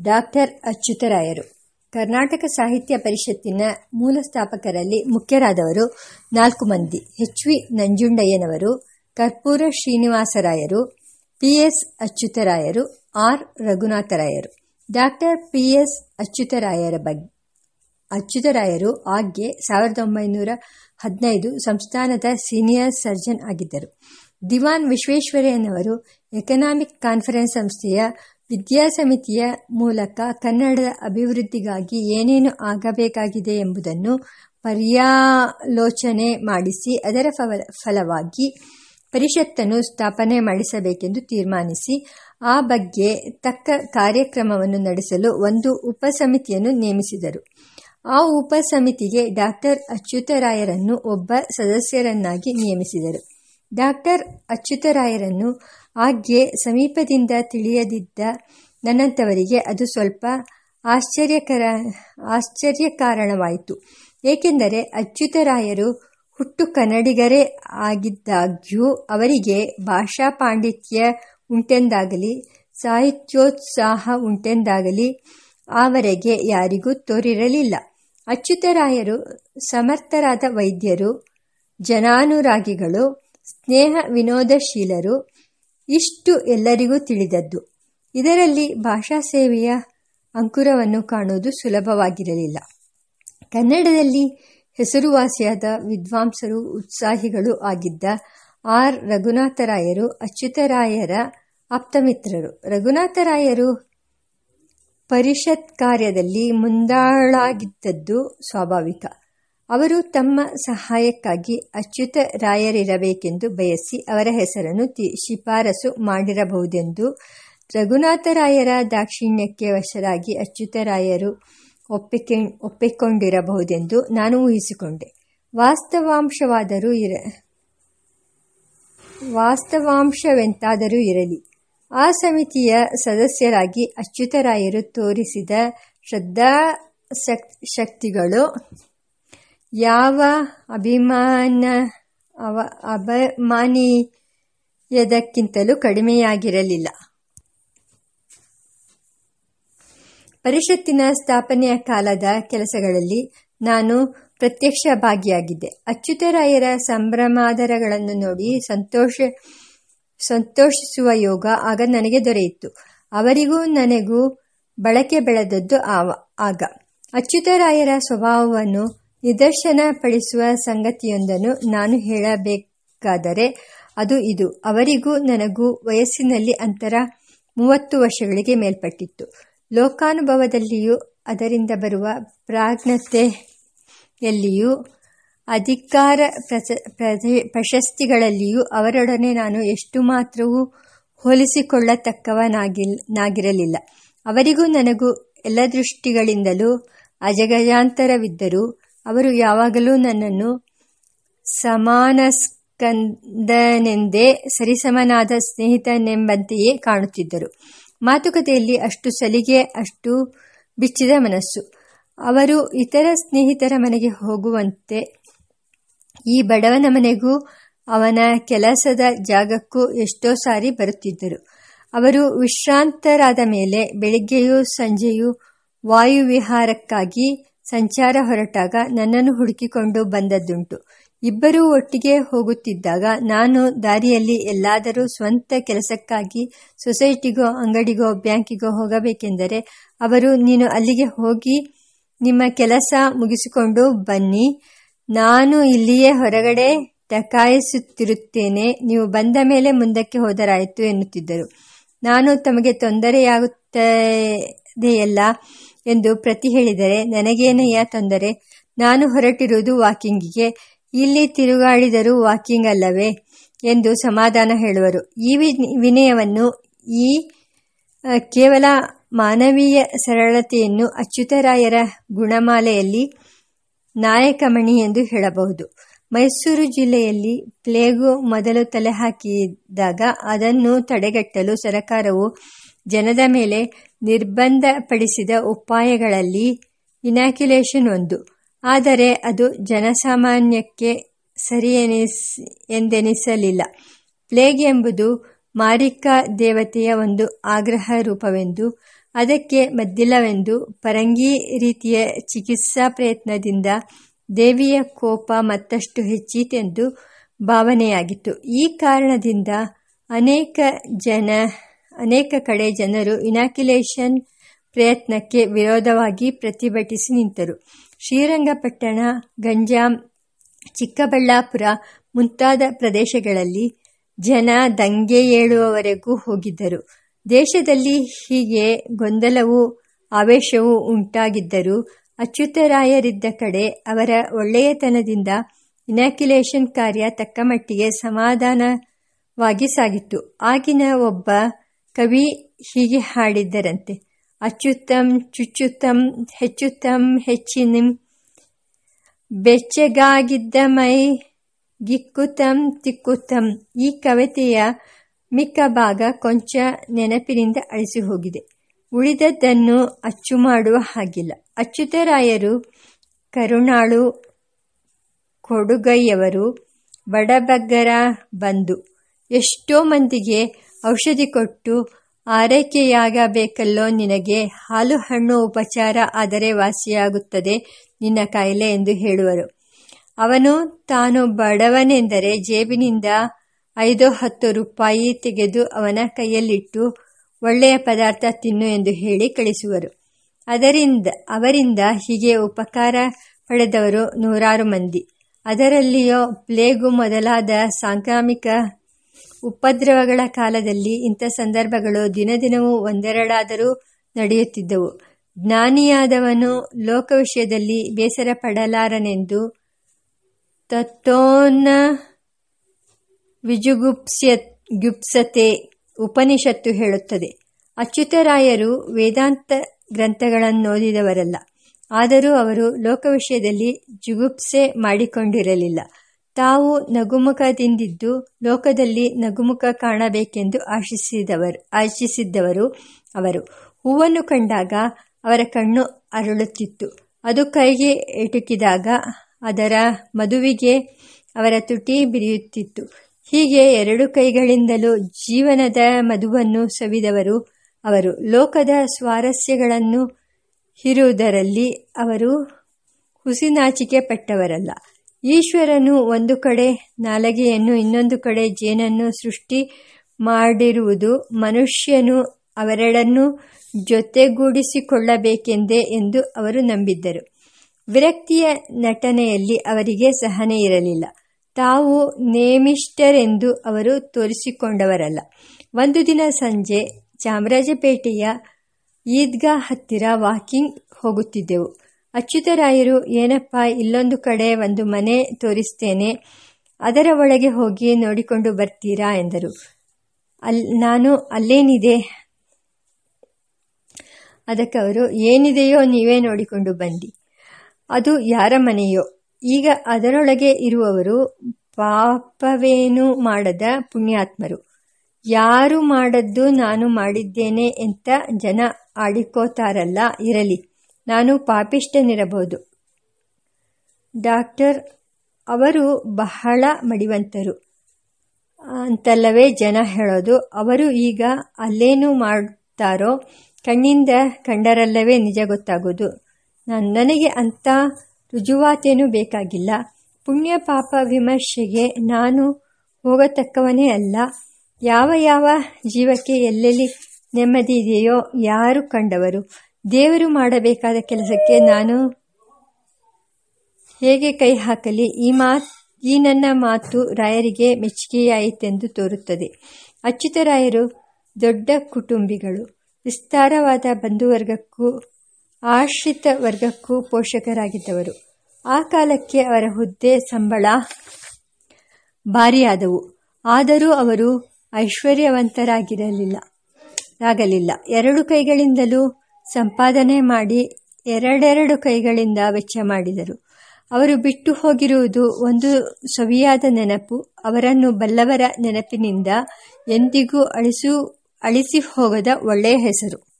Doctor ಅಚ್ಯುತರಾಯರು. Karnataka ಸಾಹಿತ್ಯ ಪರಿಷತ್ತಿನ ಮೂಲ ಸ್ಥಾಪಕರಲ್ಲಿ ಮುಖ್ಯರಾದವರು ನಾಲ್ಕು ಮಂದಿ. ಎಚ್ ವಿ ನಂಜುಂಡಯ್ಯನವರು, ಕರ್ಪೂರ ಶ್ರೀನಿವಾಸರಾಯರು, ಪಿ ಎಸ್ ಅಚ್ಯುತರಾಯರು, ಆರ್ ರಘುನಾಥರಾಯರು. ಡಾಕ್ಟರ್ ಪಿ ಎಸ್ ಅಚ್ಯುತರಾಯರ ಬಗ್ಗೆ ಅಚ್ಯುತರಾಯರು ಆಗ್ಗೆ ಸಾವಿರದ ಒಂಬೈನೂರ ಹದಿನೈದು ಸಂಸ್ಥಾನದ ಸೀನಿಯರ್ ಸರ್ಜನ್ ಆಗಿದ್ದರು. ದಿವಾನ್ ವಿಶ್ವೇಶ್ವರಯ್ಯನವರು ಎಕನಾಮಿಕ್ ಕಾನ್ಫರೆನ್ಸ್ ಸಂಸ್ಥೆಯ ವಿದ್ಯಾಸಮಿತಿಯ ಮೂಲಕ ಕನ್ನಡದ ಅಭಿವೃದ್ಧಿಗಾಗಿ ಏನೇನು ಆಗಬೇಕಾಗಿದೆ ಎಂಬುದನ್ನು ಪರ್ಯಾಲೋಚನೆ ಮಾಡಿಸಿ, ಅದರ ಫಲವಾಗಿ ಪರಿಷತ್ತನ್ನು ಸ್ಥಾಪನೆ ಮಾಡಿಸಬೇಕೆಂದು ತೀರ್ಮಾನಿಸಿ, ಆ ಬಗ್ಗೆ ತಕ್ಕ ಕಾರ್ಯಕ್ರಮವನ್ನು ನಡೆಸಲು ಒಂದು ಉಪಸಮಿತಿಯನ್ನು ನೇಮಿಸಿದರು. ಆ ಉಪಸಮಿತಿಗೆ ಡಾಕ್ಟರ್ ಅಚ್ಯುತರಾಯರನ್ನು ಒಬ್ಬ ಸದಸ್ಯರನ್ನಾಗಿ ನಿಯಮಿಸಿದರು ಡಾಕ್ಟರ್ ಅಚ್ಯುತರಾಯರನ್ನು ಆಗ್ಗೆ ಸಮೀಪದಿಂದ ತಿಳಿಯದಿದ್ದ ನನ್ನಂಥವರಿಗೆ ಅದು ಸ್ವಲ್ಪ ಆಶ್ಚರ್ಯಕರ, ಆಶ್ಚರ್ಯಕಾರಣವಾಯಿತು. ಏಕೆಂದರೆ ಅಚ್ಯುತರಾಯರು ಹುಟ್ಟು ಕನ್ನಡಿಗರೇ ಆಗಿದ್ದಾಗ್ಯೂ ಅವರಿಗೆ ಭಾಷಾ ಪಾಂಡಿತ್ಯ ಉಂಟೆಂದಾಗಲಿ, ಸಾಹಿತ್ಯೋತ್ಸಾಹ ಉಂಟೆಂದಾಗಲಿ ಆವರೆಗೆ ಯಾರಿಗೂ ತೋರಿರಲಿಲ್ಲ. ಅಚ್ಯುತರಾಯರು ಸಮರ್ಥರಾದ ವೈದ್ಯರು, ಜನಾನುರಾಗಿಗಳು ಸ್ನೇಹ ವಿನೋದಶೀಲರು ಇಷ್ಟು ಎಲ್ಲರಿಗೂ ತಿಳಿದದ್ದು. ಇದರಲ್ಲಿ ಭಾಷಾ ಸೇವೆಯ ಅಂಕುರವನ್ನು ಕಾಣುವುದು ಸುಲಭವಾಗಿರಲಿಲ್ಲ. ಕನ್ನಡದಲ್ಲಿ ಹೆಸರುವಾಸಿಯಾದ ವಿದ್ವಾಂಸರು, ಉತ್ಸಾಹಿಗಳು ಆಗಿದ್ದ ಆರ್. ರಘುನಾಥರಾಯರು ಅಚ್ಯುತರಾಯರ ಆಪ್ತಮಿತ್ರರು. ರಘುನಾಥರಾಯರು ಪರಿಷತ್ ಕಾರ್ಯದಲ್ಲಿ ಮುಂದಾಳಾಗಿದ್ದದ್ದು ಸ್ವಾಭಾವಿಕ. ಅವರು ತಮ್ಮ ಸಹಾಯಕ್ಕಾಗಿ ಅಚ್ಯುತ ರಾಯರಿರಬೇಕೆಂದು ಬಯಸಿ ಅವರ ಹೆಸರನ್ನು ಶಿಫಾರಸು ಮಾಡಿರಬಹುದೆಂದು ರಘುನಾಥರಾಯರ ದಾಕ್ಷಿಣ್ಯಕ್ಕೆ ವಶರಾಗಿ ಅಚ್ಯುತರಾಯರು ಒಪ್ಪಿಕೆ, ಒಪ್ಪಿಕೊಂಡಿರಬಹುದೆಂದು ನಾನು ಊಹಿಸಿಕೊಂಡೆ. ವಾಸ್ತವಾಂಶವಾದರೂ ಇರ, ವಾಸ್ತವಾಂಶವೆಂತಾದರೂ ಇರಲಿ. ಆ ಸಮಿತಿಯ ಸದಸ್ಯರಾಗಿ ಅಚ್ಯುತರಾಯರು ತೋರಿಸಿದ ಶ್ರದ್ಧಾ ಶಕ್ತಿಗಳು ಯಾವ ಅಭಿಮಾನ ಅವ ಅಭಿಮಾನೀಯದಕ್ಕಿಂತಲೂ ಕಡಿಮೆಯಾಗಿರಲಿಲ್ಲ. ಪರಿಷತ್ತಿನ ಸ್ಥಾಪನೆಯ ಕಾಲದ ಕೆಲಸಗಳಲ್ಲಿ ನಾನು ಪ್ರತ್ಯಕ್ಷ ಭಾಗಿಯಾಗಿದ್ದೆ ಅಚ್ಯುತರಾಯರ ಸಂಭ್ರಮಾದರಗಳನ್ನು ನೋಡಿ ಸಂತೋಷ, ಸಂತೋಷಿಸುವ ಯೋಗ ಆಗ ನನಗೆ ದೊರೆಯಿತು. ಅವರಿಗೂ ನನಗೂ ಬಳಕೆ ಬೆಳೆದದ್ದು ಆಗ. ಅಚ್ಯುತರಾಯರ ಸ್ವಭಾವವನ್ನು ನಿದರ್ಶನ ಪಡಿಸುವ ಸಂಗತಿಯೊಂದನ್ನು ನಾನು ಹೇಳಬೇಕಾದರೆ ಅದು ಇದು. ಅವರಿಗೂ ನನಗೂ ವಯಸ್ಸಿನಲ್ಲಿ ಅಂತರ ಮೂವತ್ತು ವರ್ಷಗಳಿಗೆ ಮೇಲ್ಪಟ್ಟಿತ್ತು. ಲೋಕಾನುಭವದಲ್ಲಿಯೂ ಅದರಿಂದ ಬರುವ ಪ್ರಾಜ್ಞತೆಯಲ್ಲಿಯೂ, ಅಧಿಕಾರ ಪ್ರಶಸ್ತಿಗಳಲ್ಲಿಯೂ ಅವರೊಡನೆ ನಾನು ಎಷ್ಟು ಮಾತ್ರವೂ ಹೋಲಿಸಿಕೊಳ್ಳತಕ್ಕವನಾಗಿರಲಿಲ್ಲ ಅವರಿಗೂ ನನಗೂ ಎಲ್ಲ ದೃಷ್ಟಿಗಳಿಂದಲೂ ಅಜಗಜಾಂತರವಿದ್ದರೂ ಅವರು ಯಾವಾಗಲೂ ನನ್ನನ್ನು ಸಮಾನಸ್ಕಂದನೆಂದೇ ಸರಿಸಮನಾದ ಸ್ನೇಹಿತನೆಂಬಂತೆಯೇ ಕಾಣುತ್ತಿದ್ದರು. ಮಾತುಕತೆಯಲ್ಲಿ ಅಷ್ಟು ಸಲಿಗೆ, ಅಷ್ಟು ಬಿಚ್ಚಿದ ಮನಸ್ಸು. ಅವರು ಇತರ ಸ್ನೇಹಿತರ ಮನೆಗೆ ಹೋಗುವಂತೆ ಈ ಬಡವನ ಮನೆಗೂ ಅವನ ಕೆಲಸದ ಜಾಗಕ್ಕೂ ಎಷ್ಟೋ ಸಾರಿ ಬರುತ್ತಿದ್ದರು. ಅವರು ವಿಶ್ರಾಂತರಾದ ಮೇಲೆ ಬೆಳಿಗ್ಗೆಯೂ ಸಂಜೆಯೂ ವಾಯುವಿಹಾರಕ್ಕಾಗಿ ಸಂಚಾರ ಹೊರಟಾಗ ನನ್ನನ್ನು ಹುಡುಕಿಕೊಂಡು ಬಂದದ್ದುಂಟು. ಇಬ್ಬರೂ ಒಟ್ಟಿಗೆ ಹೋಗುತ್ತಿದ್ದಾಗ ನಾನು ದಾರಿಯಲ್ಲಿ ಎಲ್ಲಾದರೂ ಸ್ವಂತ ಕೆಲಸಕ್ಕಾಗಿ ಸೊಸೈಟಿಗೋ ಅಂಗಡಿಗೋ ಬ್ಯಾಂಕಿಗೋ ಹೋಗಬೇಕೆಂದರೆ ಅವರು ನೀನು ಅಲ್ಲಿಗೆ ಹೋಗಿ ನಿಮ್ಮ ಕೆಲಸ ಮುಗಿಸಿಕೊಂಡು ಬನ್ನಿ. ನಾನು ಇಲ್ಲಿಯೇ ಹೊರಗಡೆ ಟಕಾಯಿಸುತ್ತಿರುತ್ತೇನೆ. ನೀವು ಬಂದ ಮೇಲೆ ಮುಂದಕ್ಕೆ ಹೋದರಾಯಿತು ಎನ್ನುತ್ತಿದ್ದರು. ನಾನು ತಮಗೆ ತೊಂದರೆಯಾಗುತ್ತದೆಯಲ್ಲ. ಎಂದು ಪ್ರತಿ ಹೇಳಿದರೆ ನನಗೇನಯ್ಯ ತೊಂದರೆ? ನಾನು ಹೊರಟಿರುವುದು ವಾಕಿಂಗಿಗೆ. ಇಲ್ಲಿ ತಿರುಗಾಡಿದರೂ ವಾಕಿಂಗ್ ಅಲ್ಲವೇ? ಎಂದು ಸಮಾಧಾನ ಹೇಳುವರು. ಈ ವಿನಯವನ್ನು ಈ ಕೇವಲ ಮಾನವೀಯ ಸರಳತೆಯನ್ನು ಅಚ್ಯುತರಾಯರ ಗುಣಮಾಲೆಯಲ್ಲಿ ನಾಯಕಮಣಿ ಎಂದು ಹೇಳಬಹುದು. ಮೈಸೂರು ಜಿಲ್ಲೆಯಲ್ಲಿ ಪ್ಲೇಗು ಮೊದಲು ತಲೆ ಹಾಕಿದಾಗ ಅದನ್ನು ತಡೆಗಟ್ಟಲು ಸರಕಾರವು ಜನದ ಮೇಲೆ ನಿರ್ಬಂಧಪಡಿಸಿದ ಉಪಾಯಗಳಲ್ಲಿ ಇನಾಕ್ಯುಲೇಷನ್ ಒಂದು. ಆದರೆ ಅದು ಜನಸಾಮಾನ್ಯಕ್ಕೆ ಸರಿಯೆನಿಸ್, ಎಂದೆನಿಸಲಿಲ್ಲ. ಪ್ಲೇಗ್ ಎಂಬುದು ಮಾರಿಕ ದೇವತೆಯ ಒಂದು ಆಗ್ರಹ ರೂಪವೆಂದು, ಅದಕ್ಕೆ ಮದ್ದಿಲ್ಲವೆಂದು ಪರಂಗಿ ರೀತಿಯ ಚಿಕಿತ್ಸಾ ಪ್ರಯತ್ನದಿಂದ ದೇವಿಯ ಕೋಪ ಮತ್ತಷ್ಟು ಹೆಚ್ಚಿತೆಂದು ಭಾವನೆಯಾಗಿತ್ತು. ಈ ಕಾರಣದಿಂದ ಅನೇಕ ಜನ, ಅನೇಕ ಕಡೆ ಜನರು ಇನಾಕ್ಯುಲೇಷನ್ ಪ್ರಯತ್ನಕ್ಕೆ ವಿರೋಧವಾಗಿ ಪ್ರತಿಭಟಿಸಿ ನಿಂತರು. ಶ್ರೀರಂಗಪಟ್ಟಣ, ಗಂಜಾಂ, ಚಿಕ್ಕಬಳ್ಳಾಪುರ ಮುಂತಾದ ಪ್ರದೇಶಗಳಲ್ಲಿ ಜನ ದಂಗೆ ಏಳುವವರೆಗೂ ಹೋಗಿದ್ದರು. ದೇಶದಲ್ಲಿ ಹೀಗೆ ಗೊಂದಲವು, ಆವೇಶವು ಉಂಟಾಗಿದ್ದರೂ ಅಚ್ಯುತರಾಯರಿದ್ದ ಕಡೆ ಅವರ ಒಳ್ಳೆಯತನದಿಂದ ಇನಾಕ್ಯುಲೇಷನ್ ಕಾರ್ಯ ತಕ್ಕಮಟ್ಟಿಗೆ ಸಮಾಧಾನವಾಗಿ ಸಾಗಿತ್ತು. ಆಗಿನ ಒಬ್ಬ ಕವಿ ಹೀಗೆ ಹಾಡಿದ್ದರಂತೆ, ಅಚ್ಯುತಂ ಚುಚ್ಚುತಂ ಹೆಚ್ಚುತಂ ಹೆಚ್ಚಿನಿಂ, ಬೆಚ್ಚಗಾಗಿದ್ದ ಮೈ ಗಿಕ್ಕುತಂ ತಿಕ್ಕುತಂ. ಈ ಕವಿತೆಯ ಮಿಕ್ಕ ಭಾಗ ಕೊಂಚ ನೆನಪಿನಿಂದ ಅಳಿಸಿ ಹೋಗಿದೆ ಉಳಿದದ್ದನ್ನು ಅಚ್ಚು ಮಾಡುವ ಹಾಗಿಲ್ಲ. ಅಚ್ಯುತರಾಯರು, ಕರುಣಾಳು, ಕೊಡುಗೈಯವರು, ಬಡಬಗ್ಗರ ಬಂದು ಎಷ್ಟೋ ಮಂದಿಗೆ ಔಷಧಿ ಕೊಟ್ಟು ಆರೈಕೆಯಾಗಬೇಕಲ್ಲೋ ನಿನಗೆ, ಹಾಲು ಹಣ್ಣು ಉಪಚಾರ ಆದರೆ ವಾಸಿಯಾಗುತ್ತದೆ ನಿನ್ನ ಕಾಯಿಲೆ ಎಂದು ಹೇಳುವರು. ಅವನು ತಾನು ಬಡವನೆಂದರೆ ಜೇಬಿನಿಂದ ಐದು ಹತ್ತು ರೂಪಾಯಿ ತೆಗೆದು ಅವನ ಕೈಯಲ್ಲಿಟ್ಟು ಒಳ್ಳೆಯ ಪದಾರ್ಥ ತಿನ್ನು ಎಂದು ಹೇಳಿ ಕಳಿಸುವರು. ಅದರಿಂದ, ಅವರಿಂದ ಹೀಗೆ ಉಪಕಾರ ಪಡೆದವರು ನೂರಾರು ಮಂದಿ. ಅದರಲ್ಲಿಯೋ ಪ್ಲೇಗು ಮೊದಲಾದ ಸಾಂಕ್ರಾಮಿಕ ಉಪದ್ರವಗಳ ಕಾಲದಲ್ಲಿ ಇಂಥ ಸಂದರ್ಭಗಳು ದಿನದಿನವೂ ಒಂದೆರಡಾದರೂ ನಡೆಯುತ್ತಿದ್ದವು. ಜ್ಞಾನಿಯಾದವನು ಲೋಕ ವಿಷಯದಲ್ಲಿ ಬೇಸರ ಪಡಲಾರನೆಂದು ತತ್ತೋನ ವಿಜುಗುಪ್ಸ್ಯ, ಗುಪ್ಸತೆ ಉಪನಿಷತ್ತು ಹೇಳುತ್ತದೆ. ಅಚ್ಯುತರಾಯರು ವೇದಾಂತ ಗ್ರಂಥಗಳನ್ನು ಓದಿದವರಲ್ಲ ಆದರೂ ಅವರು ಲೋಕ ವಿಷಯದಲ್ಲಿ ಜುಗುಪ್ಸೆ ಮಾಡಿಕೊಂಡಿರಲಿಲ್ಲ. ತಾವು ನಗುಮುಖದಿಂದಿದ್ದು ಲೋಕದಲ್ಲಿ ನಗುಮುಖ ಕಾಣಬೇಕೆಂದು ಆಶಿಸಿದವರು, ಆಶಿಸಿದ್ದವರು ಅವರು. ಹೂವನ್ನು ಕಂಡಾಗ ಅವರ ಕಣ್ಣು ಅರಳುತ್ತಿತ್ತು. ಅದು ಕೈಗೆ ಎಟುಕಿದಾಗ ಅದರ ಮದುವಿಗೆ ಅವರ ತುಟಿ ಬಿರಿಯುತ್ತಿತ್ತು. ಹೀಗೆ ಎರಡು ಕೈಗಳಿಂದಲೂ ಜೀವನದ ಮಧುವನ್ನು ಸವಿದವರು ಅವರು ಲೋಕದ ಸ್ವಾರಸ್ಯಗಳನ್ನು ಹಿರುವುದರಲ್ಲಿ ಅವರು ಹುಸಿನಾಚಿಕೆ ಪಟ್ಟವರಲ್ಲ. ಈಶ್ವರನು ಒಂದು ಕಡೆ ನಾಲಗೆಯನ್ನು, ಇನ್ನೊಂದು ಕಡೆ ಜೇನನ್ನು ಸೃಷ್ಟಿ ಮಾಡಿರುವುದು ಮನುಷ್ಯನು ಅವರೆಡನ್ನು ಜೊತೆಗೂಡಿಸಿಕೊಳ್ಳಬೇಕೆಂದೇ ಎಂದು ಅವರು ನಂಬಿದ್ದರು. ವಿರಕ್ತಿಯ ನಟನೆಯಲ್ಲಿ ಅವರಿಗೆ ಸಹನೆ ಇರಲಿಲ್ಲ. ತಾವು ನೇಮಿಷ್ಟರೆಂದು ಅವರು ತೋರಿಸಿಕೊಂಡವರಲ್ಲ. ಒಂದು ದಿನ ಸಂಜೆ ಚಾಮರಾಜಪೇಟೆಯ ಈದ್ಗಾ ಹತ್ತಿರ ವಾಕಿಂಗ್ ಹೋಗುತ್ತಿದ್ದೆವು. ಅಚ್ಯುತರಾಯರು, ಏನಪ್ಪ, ಇಲ್ಲೊಂದು ಕಡೆ ಒಂದು ಮನೆ ತೋರಿಸ್ತೇನೆ. ಅದರ ಒಳಗೆ ಹೋಗಿ ನೋಡಿಕೊಂಡು ಬರ್ತೀರಾ? ಎಂದರು. ಅಲ್, ನಾನು ಅಲ್ಲೇನಿದೆ? ಅದಕ್ಕೆ ಅವರು, ಏನಿದೆಯೋ ನೀವೇ ನೋಡಿಕೊಂಡು ಬಂದಿ ಅದು ಯಾರ ಮನೆಯೋ? ಈಗ ಅದರೊಳಗೆ ಇರುವವರು ಪಾಪವೇನು ಮಾಡದ ಪುಣ್ಯಾತ್ಮರು. ಯಾರು ಮಾಡದ್ದು ನಾನು ಮಾಡಿದ್ದೇನೆ ಅಂತ ಜನ ಆಡಿಕೋತಾರಲ್ಲ ಇರಲಿ. ನಾನು ಪಾಪಿಷ್ಟನಿರಬಹುದು ಡಾಕ್ಟರ್, ಅವರು ಬಹಳ ಮಡಿವಂತರು. ಅಂತಲ್ಲವೇ ಜನ ಹೇಳೋದು, ಅವರು ಈಗ ಅಲ್ಲೇನು ಮಾಡ್ತಾರೋ ಕಣ್ಣಿಂದ ಕಂಡರಲ್ಲವೇ ನಿಜ ಗೊತ್ತಾಗೋದು. ನನಗೆ ಅಂಥ ರುಜುವಾತೇನೂ ಬೇಕಾಗಿಲ್ಲ. ಪುಣ್ಯ ಪಾಪ ವಿಮರ್ಶೆಗೆ ನಾನು ಹೋಗತಕ್ಕವನೇ ಅಲ್ಲ. ಯಾವ ಯಾವ ಜೀವಕ್ಕೆ ಎಲ್ಲೆಲ್ಲಿ ನೆಮ್ಮದಿ ಇದೆಯೋ ಯಾರು ಕಂಡವರು? ದೇವರು ಮಾಡಬೇಕಾದ ಕೆಲಸಕ್ಕೆ ನಾನು ಹೇಗೆ ಕೈ ಹಾಕಲಿ? ಈ ಮಾತು, ಈ ನನ್ನ ಮಾತು ರಾಯರಿಗೆ ಮೆಚ್ಚುಗೆಯಾಯಿತೆಂದು ತೋರುತ್ತದೆ. ಅಚ್ಯುತರಾಯರು ದೊಡ್ಡ ಕುಟುಂಬಿಗಳು. ವಿಸ್ತಾರವಾದ ಬಂಧುವರ್ಗಕ್ಕೂ, ಆಶ್ರಿತ ವರ್ಗಕ್ಕೂ ಪೋಷಕರಾಗಿದ್ದವರು. ಆ ಕಾಲಕ್ಕೆ ಅವರ ಹುದ್ದೆ, ಸಂಬಳ ಭಾರಿಯಾದವು. ಆದರೂ ಅವರು ಐಶ್ವರ್ಯವಂತರಾಗಿರಲಿಲ್ಲ. ಆಗಲಿಲ್ಲ ಎರಡು ಕೈಗಳಿಂದಲೂ ಸಂಪಾದನೆ ಮಾಡಿ ಎರಡೆರಡು ಕೈಗಳಿಂದ ವೆಚ್ಚ ಮಾಡಿದರು. ಅವರು ಬಿಟ್ಟು ಹೋಗಿರುವುದು ಒಂದು ಸವಿಯಾದ ನೆನಪು. ಅವರನ್ನು ಬಲ್ಲವರ ನೆನಪಿನಿಂದ ಎಂದಿಗೂ ಅಳಿಸು, ಅಳಿಸಿ ಹೋಗದ ಒಳ್ಳೆಯ ಹೆಸರು.